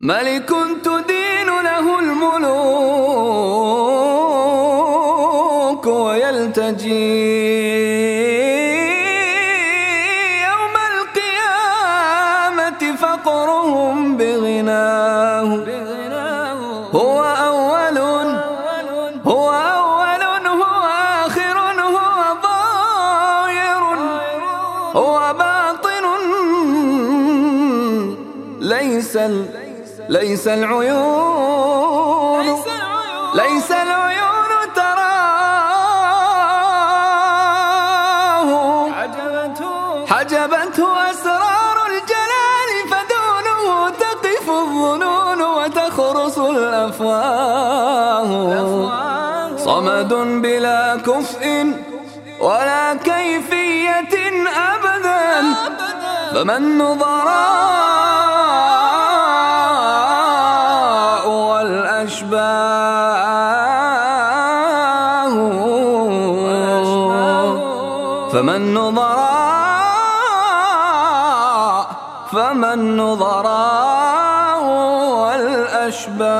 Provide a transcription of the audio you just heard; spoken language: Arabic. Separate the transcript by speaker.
Speaker 1: ملك تدين له الملوك ويلتجي يوم القيامة فقرهم بغناه. هو أول هو أول هو آخر هو ظاهر هو باطن ليس ليس العيون ليس العيون تراه. حجبته أسرار الجلال فدونه تقف الظنون وتخرص الأفواه. صمد بلا كفء ولا كيفية أبدا فمن نظراء والأشباه فمن نظراء فمن نظراء والأشباه.